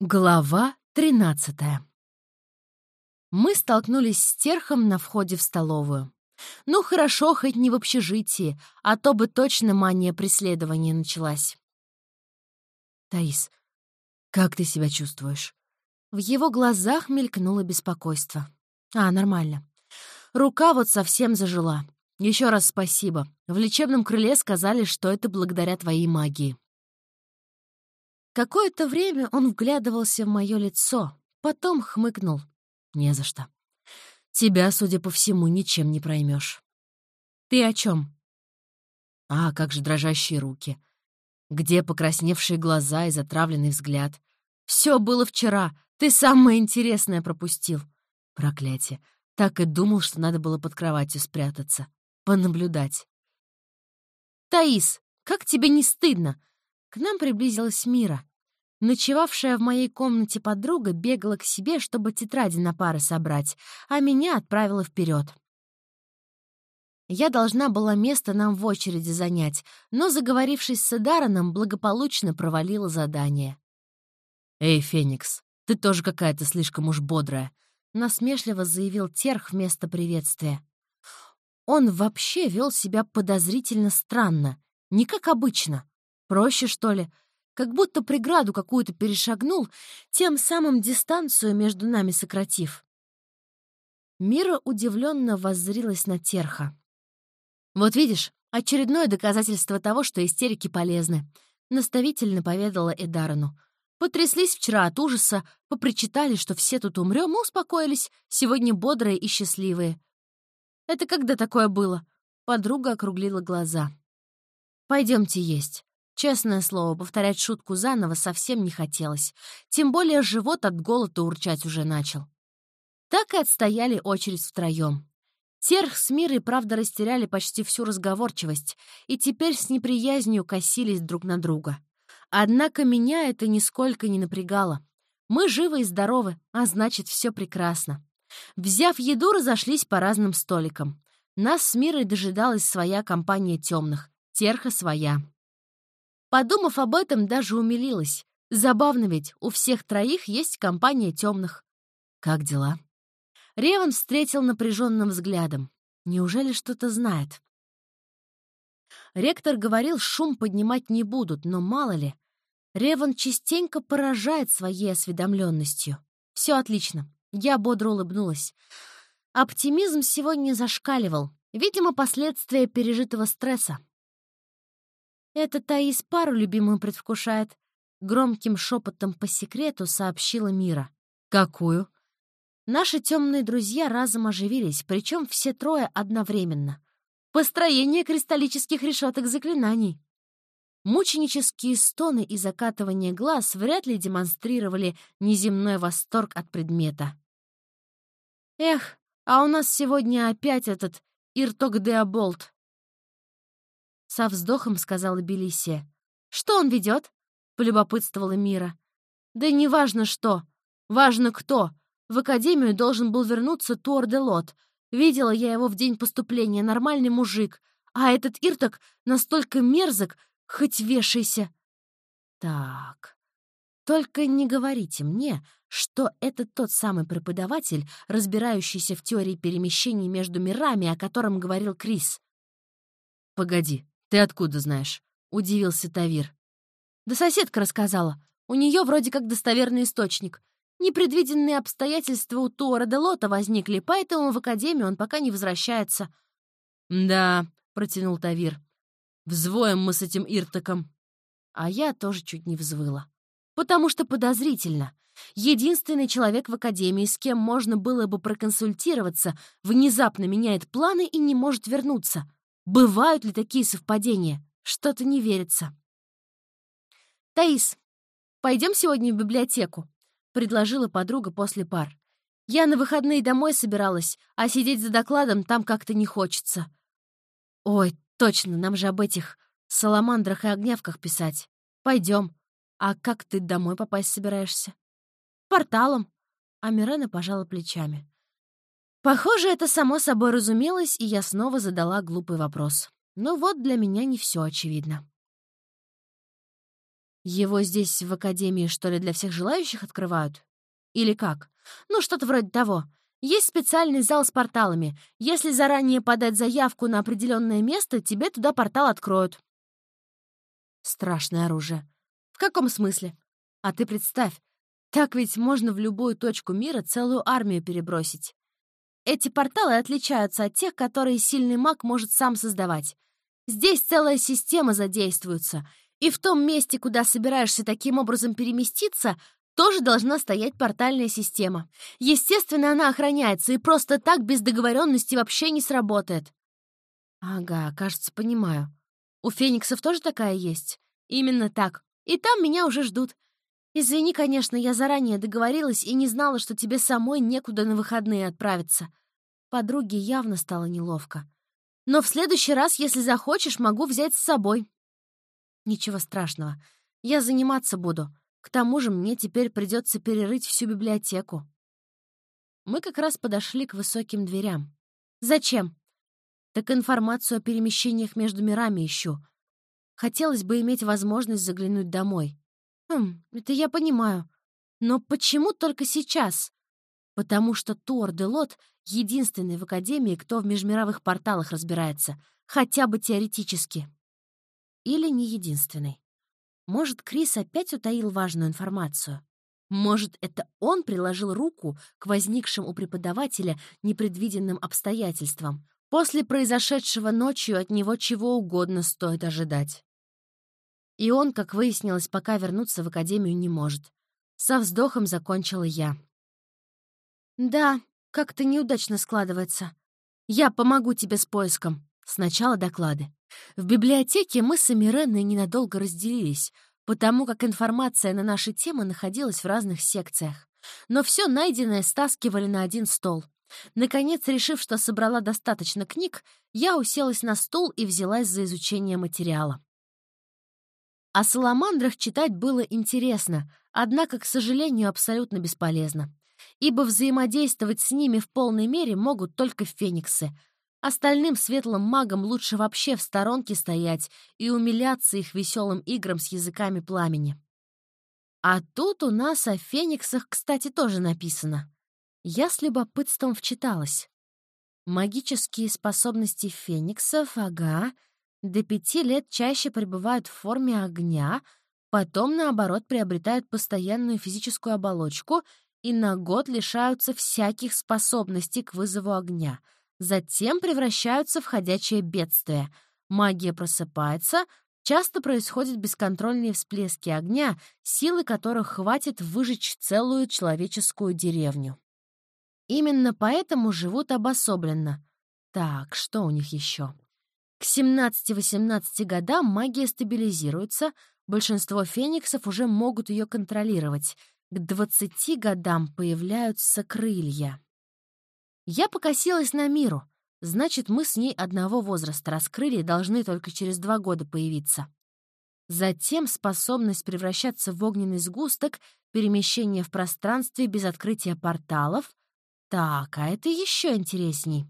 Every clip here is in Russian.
Глава 13 Мы столкнулись с Терхом на входе в столовую. Ну хорошо, хоть не в общежитии, а то бы точно мания преследования началась. «Таис, как ты себя чувствуешь?» В его глазах мелькнуло беспокойство. «А, нормально. Рука вот совсем зажила. Еще раз спасибо. В лечебном крыле сказали, что это благодаря твоей магии». Какое-то время он вглядывался в мое лицо, потом хмыкнул. «Не за что. Тебя, судя по всему, ничем не проймешь. Ты о чем? А, как же дрожащие руки. Где покрасневшие глаза и затравленный взгляд? Все было вчера. Ты самое интересное пропустил. Проклятие. Так и думал, что надо было под кроватью спрятаться. Понаблюдать. «Таис, как тебе не стыдно?» К нам приблизилась Мира. Ночевавшая в моей комнате подруга бегала к себе, чтобы тетради на пары собрать, а меня отправила вперед. Я должна была место нам в очереди занять, но, заговорившись с Эдараном, благополучно провалила задание. «Эй, Феникс, ты тоже какая-то слишком уж бодрая», — насмешливо заявил Терх вместо приветствия. Он вообще вел себя подозрительно странно, не как обычно. Проще, что ли? Как будто преграду какую-то перешагнул, тем самым дистанцию между нами сократив. Мира удивленно воззрилась на Терха. «Вот видишь, очередное доказательство того, что истерики полезны», — наставительно поведала Эдарану. «Потряслись вчера от ужаса, попричитали, что все тут умрем, и успокоились, сегодня бодрые и счастливые». «Это когда такое было?» Подруга округлила глаза. Пойдемте есть. Честное слово, повторять шутку заново совсем не хотелось. Тем более живот от голода урчать уже начал. Так и отстояли очередь втроем. Терх с Мирой, правда, растеряли почти всю разговорчивость и теперь с неприязнью косились друг на друга. Однако меня это нисколько не напрягало. Мы живы и здоровы, а значит, все прекрасно. Взяв еду, разошлись по разным столикам. Нас с Мирой дожидалась своя компания темных, Терха своя. Подумав об этом, даже умилилась. Забавно ведь, у всех троих есть компания темных. Как дела? Реван встретил напряженным взглядом. Неужели что-то знает? Ректор говорил, шум поднимать не будут, но мало ли. Реван частенько поражает своей осведомленностью. Все отлично. Я бодро улыбнулась. Оптимизм сегодня зашкаливал. Видимо, последствия пережитого стресса. «Это Таис пару любимую предвкушает», — громким шепотом по секрету сообщила Мира. «Какую?» Наши темные друзья разом оживились, причем все трое одновременно. Построение кристаллических решеток заклинаний. Мученические стоны и закатывание глаз вряд ли демонстрировали неземной восторг от предмета. «Эх, а у нас сегодня опять этот Ирток Деоболт», со вздохом сказала Белисия. «Что он ведет?» — полюбопытствовала Мира. «Да неважно что. Важно кто. В академию должен был вернуться Туор де Лот. Видела я его в день поступления, нормальный мужик. А этот Ирток настолько мерзок, хоть вешайся». «Так, только не говорите мне, что это тот самый преподаватель, разбирающийся в теории перемещений между мирами, о котором говорил Крис». «Погоди, «Ты откуда знаешь?» — удивился Тавир. «Да соседка рассказала. У нее вроде как достоверный источник. Непредвиденные обстоятельства у Туора де Лота возникли, поэтому в академию он пока не возвращается». «Да», — протянул Тавир. «Взвоем мы с этим Иртаком». А я тоже чуть не взвыла. Потому что подозрительно. Единственный человек в академии, с кем можно было бы проконсультироваться, внезапно меняет планы и не может вернуться. Бывают ли такие совпадения? Что-то не верится. «Таис, пойдем сегодня в библиотеку», — предложила подруга после пар. «Я на выходные домой собиралась, а сидеть за докладом там как-то не хочется». «Ой, точно, нам же об этих саламандрах и огнявках писать. Пойдем. А как ты домой попасть собираешься?» «Порталом», — а Мирена пожала плечами. Похоже, это само собой разумелось, и я снова задала глупый вопрос. Но вот для меня не все очевидно. Его здесь в академии, что ли, для всех желающих открывают? Или как? Ну, что-то вроде того. Есть специальный зал с порталами. Если заранее подать заявку на определенное место, тебе туда портал откроют. Страшное оружие. В каком смысле? А ты представь, так ведь можно в любую точку мира целую армию перебросить. Эти порталы отличаются от тех, которые сильный маг может сам создавать. Здесь целая система задействуется, и в том месте, куда собираешься таким образом переместиться, тоже должна стоять портальная система. Естественно, она охраняется, и просто так без договоренности вообще не сработает. Ага, кажется, понимаю. У фениксов тоже такая есть? Именно так. И там меня уже ждут. Извини, конечно, я заранее договорилась и не знала, что тебе самой некуда на выходные отправиться. Подруге явно стало неловко. Но в следующий раз, если захочешь, могу взять с собой. Ничего страшного. Я заниматься буду. К тому же мне теперь придется перерыть всю библиотеку. Мы как раз подошли к высоким дверям. Зачем? Так информацию о перемещениях между мирами ищу. Хотелось бы иметь возможность заглянуть домой. Хм, это я понимаю. Но почему только сейчас? Потому что Туор де Лот — единственный в Академии, кто в межмировых порталах разбирается, хотя бы теоретически. Или не единственный. Может, Крис опять утаил важную информацию? Может, это он приложил руку к возникшим у преподавателя непредвиденным обстоятельствам? После произошедшего ночью от него чего угодно стоит ожидать. И он, как выяснилось, пока вернуться в академию не может. Со вздохом закончила я. «Да, как-то неудачно складывается. Я помогу тебе с поиском. Сначала доклады. В библиотеке мы с Эмиреной ненадолго разделились, потому как информация на наши темы находилась в разных секциях. Но все найденное стаскивали на один стол. Наконец, решив, что собрала достаточно книг, я уселась на стул и взялась за изучение материала. О саламандрах читать было интересно, однако, к сожалению, абсолютно бесполезно. Ибо взаимодействовать с ними в полной мере могут только фениксы — Остальным светлым магам лучше вообще в сторонке стоять и умиляться их веселым играм с языками пламени. А тут у нас о фениксах, кстати, тоже написано. Я с любопытством вчиталась. Магические способности фениксов, ага, до пяти лет чаще пребывают в форме огня, потом, наоборот, приобретают постоянную физическую оболочку и на год лишаются всяких способностей к вызову огня — затем превращаются в ходячее бедствие. Магия просыпается, часто происходят бесконтрольные всплески огня, силы которых хватит выжечь целую человеческую деревню. Именно поэтому живут обособленно. Так, что у них еще? К 17-18 годам магия стабилизируется, большинство фениксов уже могут ее контролировать. К 20 годам появляются крылья. Я покосилась на миру. Значит, мы с ней одного возраста раскрыли и должны только через два года появиться. Затем способность превращаться в огненный сгусток, перемещение в пространстве без открытия порталов. Так, а это еще интересней.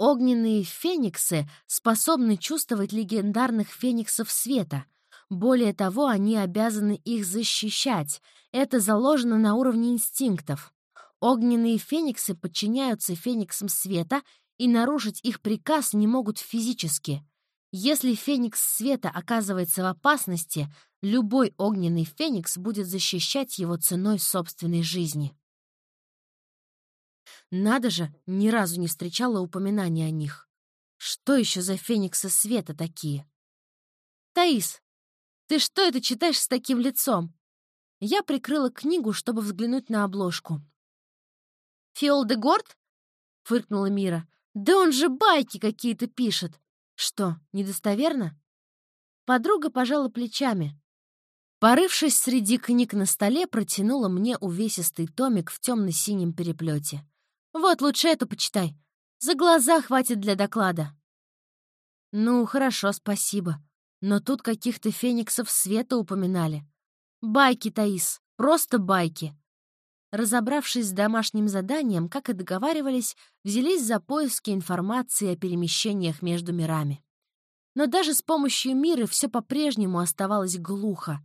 Огненные фениксы способны чувствовать легендарных фениксов света. Более того, они обязаны их защищать. Это заложено на уровне инстинктов. Огненные фениксы подчиняются фениксам света и нарушить их приказ не могут физически. Если феникс света оказывается в опасности, любой огненный феникс будет защищать его ценой собственной жизни. Надо же, ни разу не встречала упоминания о них. Что еще за фениксы света такие? Таис, ты что это читаешь с таким лицом? Я прикрыла книгу, чтобы взглянуть на обложку. «Фиол де Горд?» — фыркнула Мира. «Да он же байки какие-то пишет!» «Что, недостоверно?» Подруга пожала плечами. Порывшись среди книг на столе, протянула мне увесистый томик в темно-синем переплете. «Вот, лучше это почитай. За глаза хватит для доклада». «Ну, хорошо, спасибо. Но тут каких-то фениксов света упоминали. Байки, Таис, просто байки. Разобравшись с домашним заданием, как и договаривались, взялись за поиски информации о перемещениях между мирами. Но даже с помощью мира все по-прежнему оставалось глухо.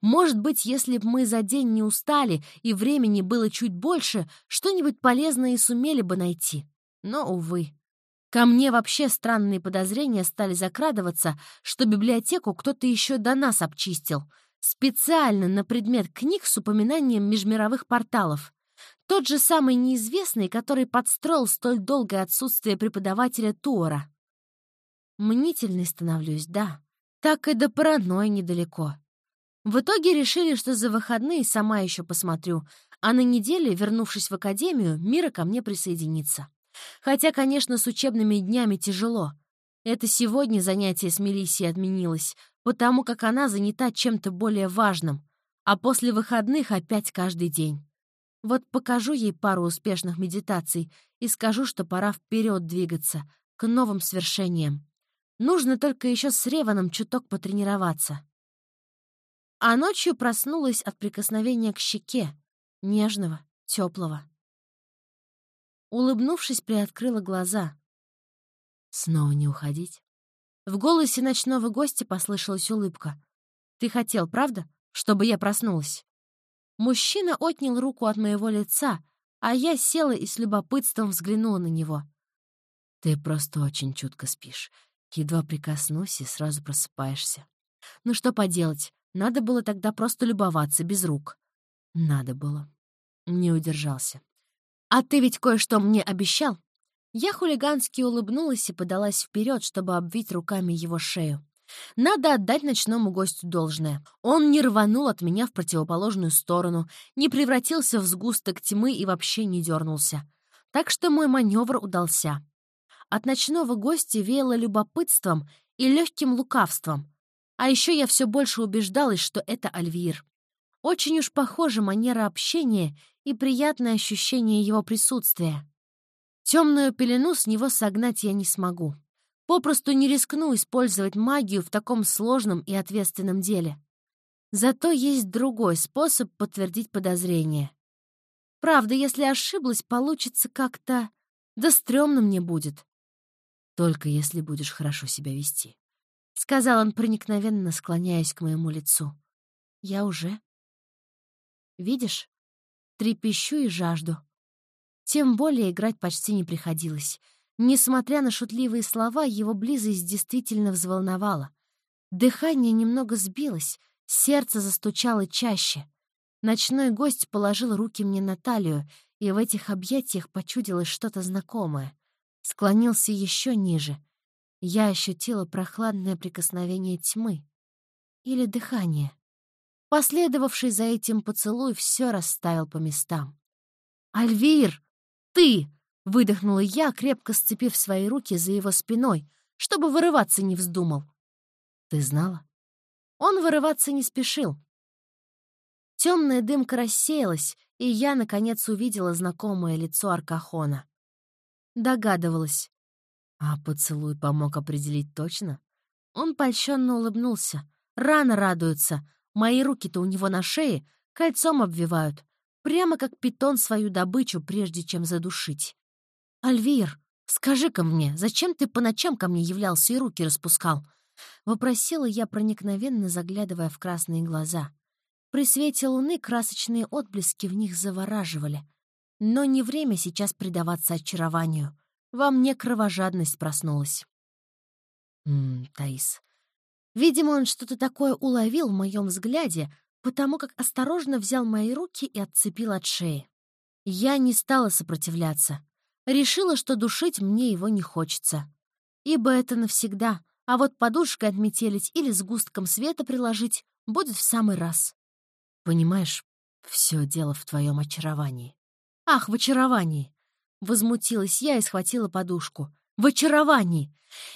Может быть, если бы мы за день не устали и времени было чуть больше, что-нибудь полезное и сумели бы найти. Но, увы. Ко мне вообще странные подозрения стали закрадываться, что библиотеку кто-то еще до нас обчистил. Специально на предмет книг с упоминанием межмировых порталов. Тот же самый неизвестный, который подстроил столь долгое отсутствие преподавателя Туора. Мнительный становлюсь, да. Так и до паранойи недалеко. В итоге решили, что за выходные сама еще посмотрю, а на неделе, вернувшись в академию, Мира ко мне присоединится. Хотя, конечно, с учебными днями тяжело. Это сегодня занятие с Мелиссией отменилось, потому как она занята чем-то более важным, а после выходных опять каждый день. Вот покажу ей пару успешных медитаций и скажу, что пора вперед двигаться, к новым свершениям. Нужно только еще с Реваном чуток потренироваться. А ночью проснулась от прикосновения к щеке, нежного, теплого. Улыбнувшись, приоткрыла глаза. Снова не уходить. В голосе ночного гостя послышалась улыбка. «Ты хотел, правда, чтобы я проснулась?» Мужчина отнял руку от моего лица, а я села и с любопытством взглянула на него. «Ты просто очень чутко спишь. Едва прикоснусь и сразу просыпаешься. Ну что поделать, надо было тогда просто любоваться без рук». «Надо было». Не удержался. «А ты ведь кое-что мне обещал?» Я хулигански улыбнулась и подалась вперед, чтобы обвить руками его шею. Надо отдать ночному гостю должное. Он не рванул от меня в противоположную сторону, не превратился в сгусток тьмы и вообще не дернулся. Так что мой маневр удался. От ночного гостя веяло любопытством и легким лукавством. А еще я все больше убеждалась, что это Альвир. Очень уж похожа манера общения и приятное ощущение его присутствия. Темную пелену с него согнать я не смогу. Попросту не рискну использовать магию в таком сложном и ответственном деле. Зато есть другой способ подтвердить подозрение. Правда, если ошиблась, получится как-то... Да стрёмно мне будет. Только если будешь хорошо себя вести. — сказал он, проникновенно склоняясь к моему лицу. «Я уже?» «Видишь, трепещу и жажду. Тем более играть почти не приходилось. Несмотря на шутливые слова, его близость действительно взволновала. Дыхание немного сбилось, сердце застучало чаще. Ночной гость положил руки мне на талию, и в этих объятиях почудилось что-то знакомое. Склонился еще ниже. Я ощутила прохладное прикосновение тьмы. Или дыхание. Последовавший за этим поцелуй все расставил по местам. «Альвир! Ты!» — выдохнула я, крепко сцепив свои руки за его спиной, чтобы вырываться не вздумал. «Ты знала?» Он вырываться не спешил. Темная дымка рассеялась, и я, наконец, увидела знакомое лицо Аркахона. Догадывалась. А поцелуй помог определить точно? Он польщенно улыбнулся. Рано радуется, Мои руки-то у него на шее кольцом обвивают, прямо как питон свою добычу, прежде чем задушить. «Альвир, скажи-ка мне, зачем ты по ночам ко мне являлся и руки распускал?» — вопросила я, проникновенно заглядывая в красные глаза. При свете луны красочные отблески в них завораживали. Но не время сейчас предаваться очарованию. Во мне кровожадность проснулась. «М -м, Таис, Видимо, он что-то такое уловил в моем взгляде, потому как осторожно взял мои руки и отцепил от шеи. Я не стала сопротивляться. Решила, что душить мне его не хочется. Ибо это навсегда, а вот подушкой отметелить или с густком света приложить будет в самый раз. Понимаешь, все дело в твоем очаровании. Ах, в очаровании! Возмутилась я и схватила подушку. В очаровании!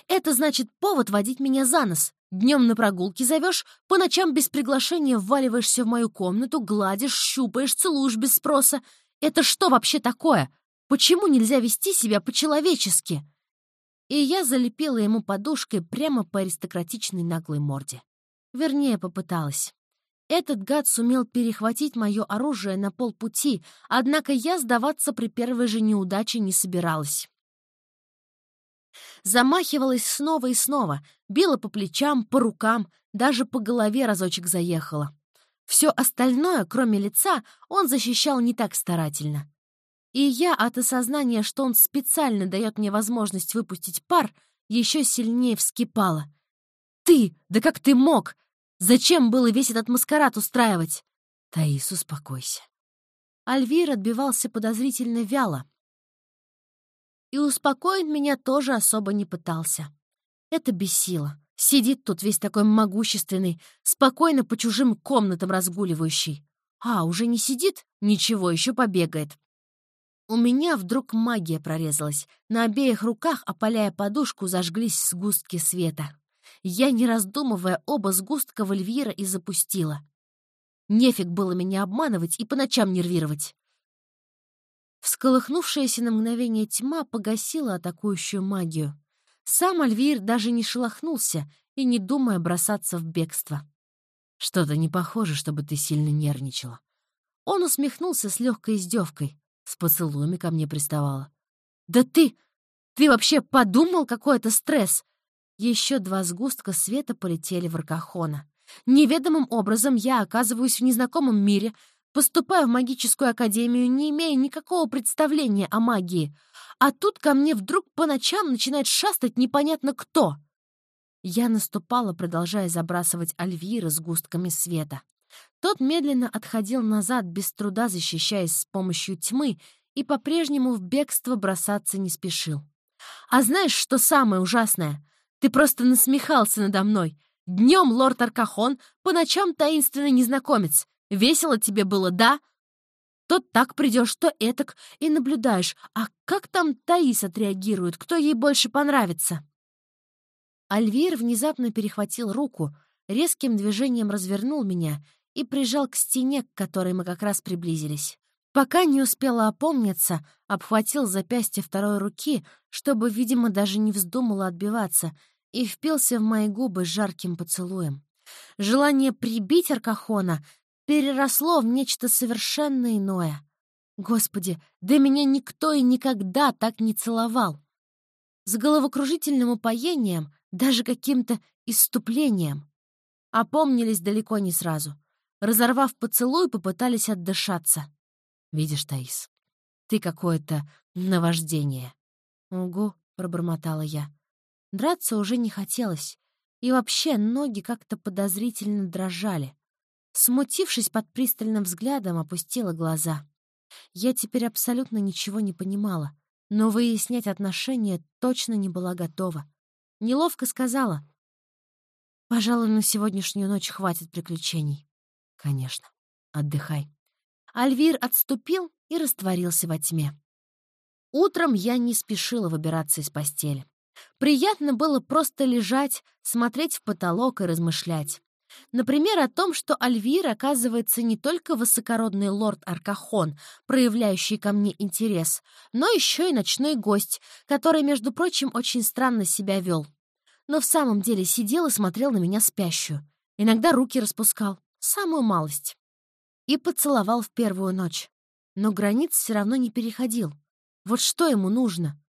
Это значит повод водить меня за нос. Днем на прогулки зовешь, по ночам без приглашения вваливаешься в мою комнату, гладишь, щупаешь, целуешь без спроса. Это что вообще такое? Почему нельзя вести себя по-человечески?» И я залепила ему подушкой прямо по аристократичной наглой морде. Вернее, попыталась. Этот гад сумел перехватить мое оружие на полпути, однако я сдаваться при первой же неудаче не собиралась. Замахивалась снова и снова, била по плечам, по рукам, даже по голове разочек заехала. Все остальное, кроме лица, он защищал не так старательно. И я от осознания, что он специально дает мне возможность выпустить пар, еще сильнее вскипала. «Ты! Да как ты мог? Зачем было весь этот маскарад устраивать?» «Таис, успокойся». Альвир отбивался подозрительно вяло. И успокоить меня тоже особо не пытался. Это бесило. Сидит тут весь такой могущественный, спокойно по чужим комнатам разгуливающий. А, уже не сидит? Ничего, еще побегает. У меня вдруг магия прорезалась. На обеих руках, опаляя подушку, зажглись сгустки света. Я, не раздумывая, оба сгустка в и запустила. Нефиг было меня обманывать и по ночам нервировать. Всколыхнувшаяся на мгновение тьма погасила атакующую магию. Сам Альвир даже не шелохнулся и не думая бросаться в бегство. «Что-то не похоже, чтобы ты сильно нервничала». Он усмехнулся с легкой издевкой. С поцелуями ко мне приставала. «Да ты! Ты вообще подумал, какой это стресс?» Еще два сгустка света полетели в Аркахона. Неведомым образом я оказываюсь в незнакомом мире, поступаю в магическую академию, не имея никакого представления о магии. А тут ко мне вдруг по ночам начинает шастать непонятно кто. Я наступала, продолжая забрасывать Альвира с густками света. Тот медленно отходил назад, без труда защищаясь с помощью тьмы, и по-прежнему в бегство бросаться не спешил. «А знаешь, что самое ужасное? Ты просто насмехался надо мной. Днем лорд Аркахон, по ночам таинственный незнакомец. Весело тебе было, да? То так придешь, то этак, и наблюдаешь, а как там Таис отреагирует, кто ей больше понравится?» Альвир внезапно перехватил руку, резким движением развернул меня и прижал к стене, к которой мы как раз приблизились. Пока не успела опомниться, обхватил запястье второй руки, чтобы, видимо, даже не вздумала отбиваться, и впился в мои губы жарким поцелуем. Желание прибить Аркахона переросло в нечто совершенно иное. Господи, да меня никто и никогда так не целовал. С головокружительным упоением, даже каким-то иступлением. Опомнились далеко не сразу. Разорвав поцелуй, попытались отдышаться. «Видишь, Таис, ты какое-то наваждение». «Угу», — пробормотала я. Драться уже не хотелось. И вообще ноги как-то подозрительно дрожали. Смутившись под пристальным взглядом, опустила глаза. Я теперь абсолютно ничего не понимала, но выяснять отношения точно не была готова. Неловко сказала. «Пожалуй, на сегодняшнюю ночь хватит приключений». «Конечно. Отдыхай». Альвир отступил и растворился во тьме. Утром я не спешила выбираться из постели. Приятно было просто лежать, смотреть в потолок и размышлять. Например, о том, что Альвир, оказывается, не только высокородный лорд Аркахон, проявляющий ко мне интерес, но еще и ночной гость, который, между прочим, очень странно себя вел. Но в самом деле сидел и смотрел на меня спящую. Иногда руки распускал самую малость. И поцеловал в первую ночь. Но границ все равно не переходил. Вот что ему нужно?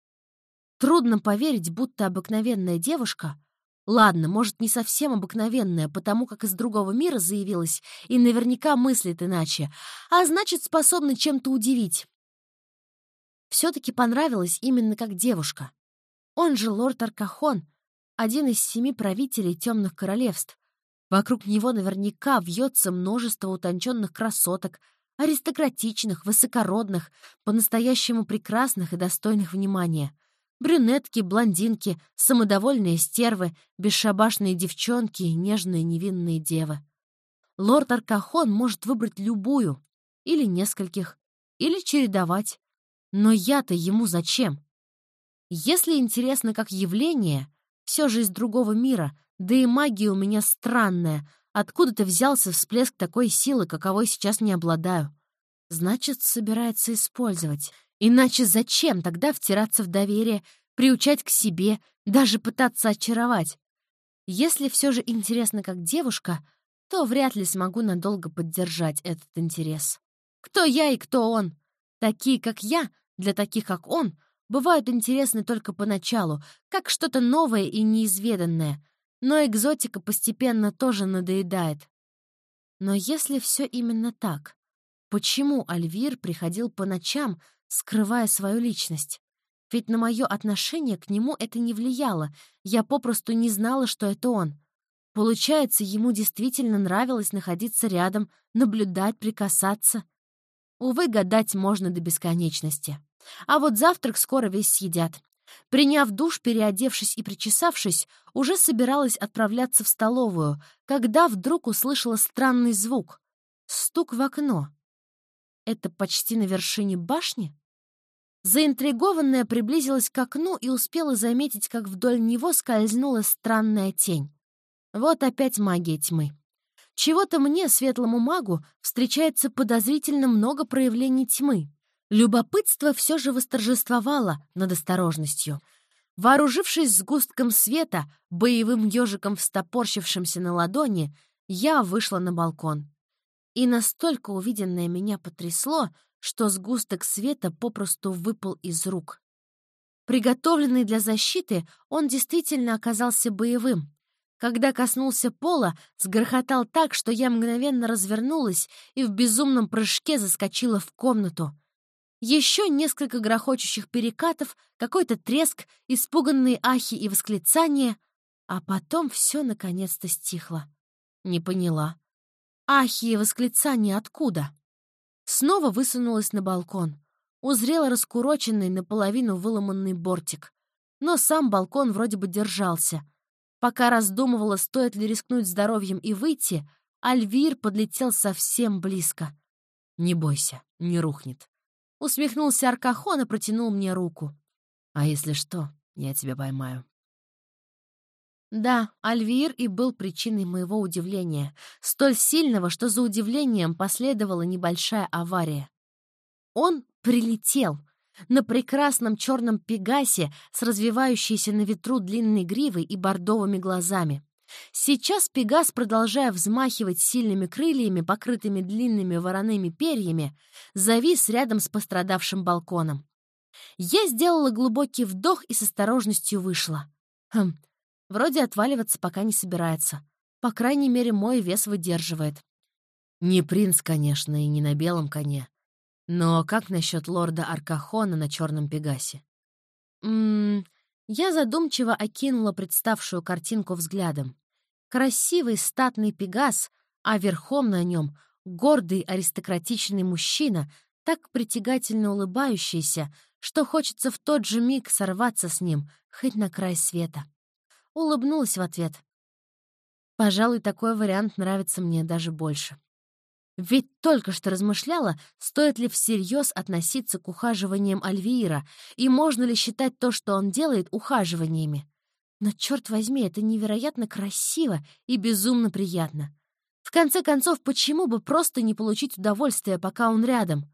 Трудно поверить, будто обыкновенная девушка... Ладно, может, не совсем обыкновенная, потому как из другого мира заявилась и наверняка мыслит иначе, а значит, способна чем-то удивить. Все-таки понравилась именно как девушка. Он же лорд Аркахон, один из семи правителей темных королевств, Вокруг него наверняка вьется множество утонченных красоток, аристократичных, высокородных, по-настоящему прекрасных и достойных внимания. Брюнетки, блондинки, самодовольные стервы, бесшабашные девчонки и нежные невинные девы. Лорд Аркахон может выбрать любую, или нескольких, или чередовать. Но я-то ему зачем? Если интересно как явление, все же из другого мира, да и магия у меня странная. Откуда-то взялся всплеск такой силы, каковой сейчас не обладаю. Значит, собирается использовать. Иначе зачем тогда втираться в доверие, приучать к себе, даже пытаться очаровать? Если все же интересно как девушка, то вряд ли смогу надолго поддержать этот интерес. Кто я и кто он? Такие, как я, для таких, как он, бывают интересны только поначалу, как что-то новое и неизведанное, но экзотика постепенно тоже надоедает. Но если все именно так, почему Альвир приходил по ночам, скрывая свою личность? Ведь на мое отношение к нему это не влияло, я попросту не знала, что это он. Получается, ему действительно нравилось находиться рядом, наблюдать, прикасаться. Увы, гадать можно до бесконечности. А вот завтрак скоро весь съедят. Приняв душ, переодевшись и причесавшись, уже собиралась отправляться в столовую, когда вдруг услышала странный звук. Стук в окно. Это почти на вершине башни? Заинтригованная приблизилась к окну и успела заметить, как вдоль него скользнула странная тень. Вот опять магия тьмы. Чего-то мне, светлому магу, встречается подозрительно много проявлений тьмы. Любопытство все же восторжествовало над осторожностью. Вооружившись сгустком света, боевым ежиком встопорщившимся на ладони, я вышла на балкон. И настолько увиденное меня потрясло, что сгусток света попросту выпал из рук. Приготовленный для защиты, он действительно оказался боевым. Когда коснулся пола, сгрохотал так, что я мгновенно развернулась и в безумном прыжке заскочила в комнату. Еще несколько грохочущих перекатов, какой-то треск, испуганные ахи и восклицания, а потом все наконец-то стихло. Не поняла. Ахи и восклицания откуда? Снова высунулась на балкон. Узрела раскуроченный, наполовину выломанный бортик. Но сам балкон вроде бы держался. Пока раздумывала, стоит ли рискнуть здоровьем и выйти, Альвир подлетел совсем близко. «Не бойся, не рухнет», Усмехнулся Аркахон и протянул мне руку. «А если что, я тебя поймаю». Да, Альвир и был причиной моего удивления, столь сильного, что за удивлением последовала небольшая авария. Он прилетел на прекрасном черном пегасе с развивающейся на ветру длинной гривой и бордовыми глазами. Сейчас Пегас, продолжая взмахивать сильными крыльями, покрытыми длинными вороными перьями, завис рядом с пострадавшим балконом. Я сделала глубокий вдох и с осторожностью вышла. Хм, вроде отваливаться пока не собирается. По крайней мере, мой вес выдерживает. Не принц, конечно, и не на белом коне. Но как насчет лорда Аркахона на черном пегасе? Ммм... Я задумчиво окинула представшую картинку взглядом. Красивый статный пегас, а верхом на нем гордый аристократичный мужчина, так притягательно улыбающийся, что хочется в тот же миг сорваться с ним, хоть на край света. Улыбнулась в ответ. Пожалуй, такой вариант нравится мне даже больше. Ведь только что размышляла, стоит ли всерьез относиться к ухаживаниям Альвиира, и можно ли считать то, что он делает, ухаживаниями. Но, черт возьми, это невероятно красиво и безумно приятно. В конце концов, почему бы просто не получить удовольствие, пока он рядом?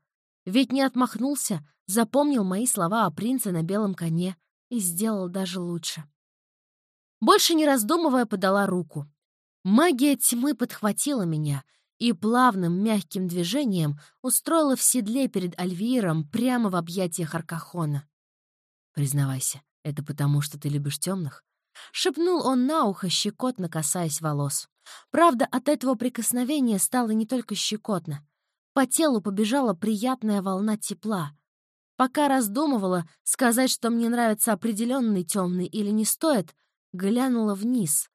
Ведь не отмахнулся, запомнил мои слова о принце на белом коне и сделал даже лучше. Больше не раздумывая, подала руку. Магия тьмы подхватила меня и плавным мягким движением устроила в седле перед Альвиром прямо в объятиях Аркахона. «Признавайся, это потому, что ты любишь темных?» — шепнул он на ухо, щекотно касаясь волос. Правда, от этого прикосновения стало не только щекотно. По телу побежала приятная волна тепла. Пока раздумывала, сказать, что мне нравится определенный темный или не стоит, глянула вниз.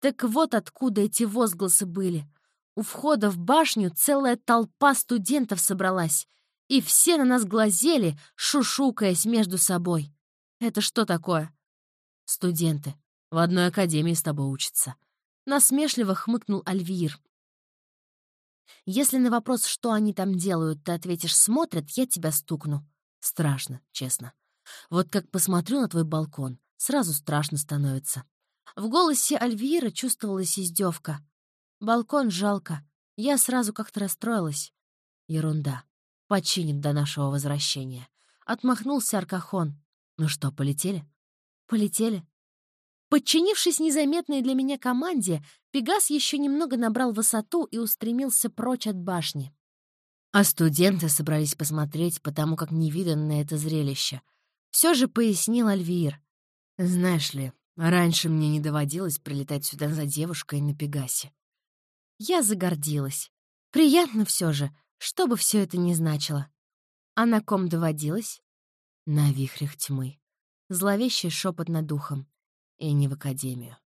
Так вот откуда эти возгласы были. У входа в башню целая толпа студентов собралась, и все на нас глазели, шушукаясь между собой. Это что такое? Студенты. В одной академии с тобой учатся. Насмешливо хмыкнул Альвир. Если на вопрос, что они там делают, ты ответишь «смотрят», я тебя стукну. Страшно, честно. Вот как посмотрю на твой балкон, сразу страшно становится. В голосе Альвира чувствовалась издевка. Балкон жалко. Я сразу как-то расстроилась. Ерунда. Починит до нашего возвращения. Отмахнулся Аркахон. Ну что, полетели? Полетели. Подчинившись незаметной для меня команде, Пегас еще немного набрал высоту и устремился прочь от башни. А студенты собрались посмотреть, потому как невиданное это зрелище. Все же пояснил Альвир. «Знаешь ли, раньше мне не доводилось прилетать сюда за девушкой на Пегасе. Я загордилась. Приятно все же, что бы все это ни значило. А на ком доводилось? На вихрях тьмы. Зловещий шепот над духом. И не в академию.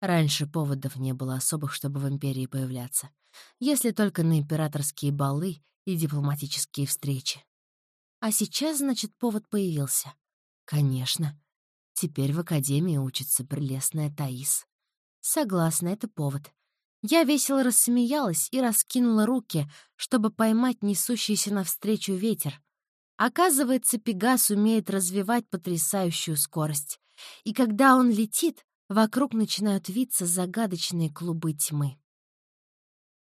Раньше поводов не было особых, чтобы в Империи появляться. Если только на императорские балы и дипломатические встречи. А сейчас, значит, повод появился. Конечно. Теперь в Академии учится прелестная Таис. Согласна, это повод. Я весело рассмеялась и раскинула руки, чтобы поймать несущийся навстречу ветер. Оказывается, Пегас умеет развивать потрясающую скорость. И когда он летит, вокруг начинают виться загадочные клубы тьмы.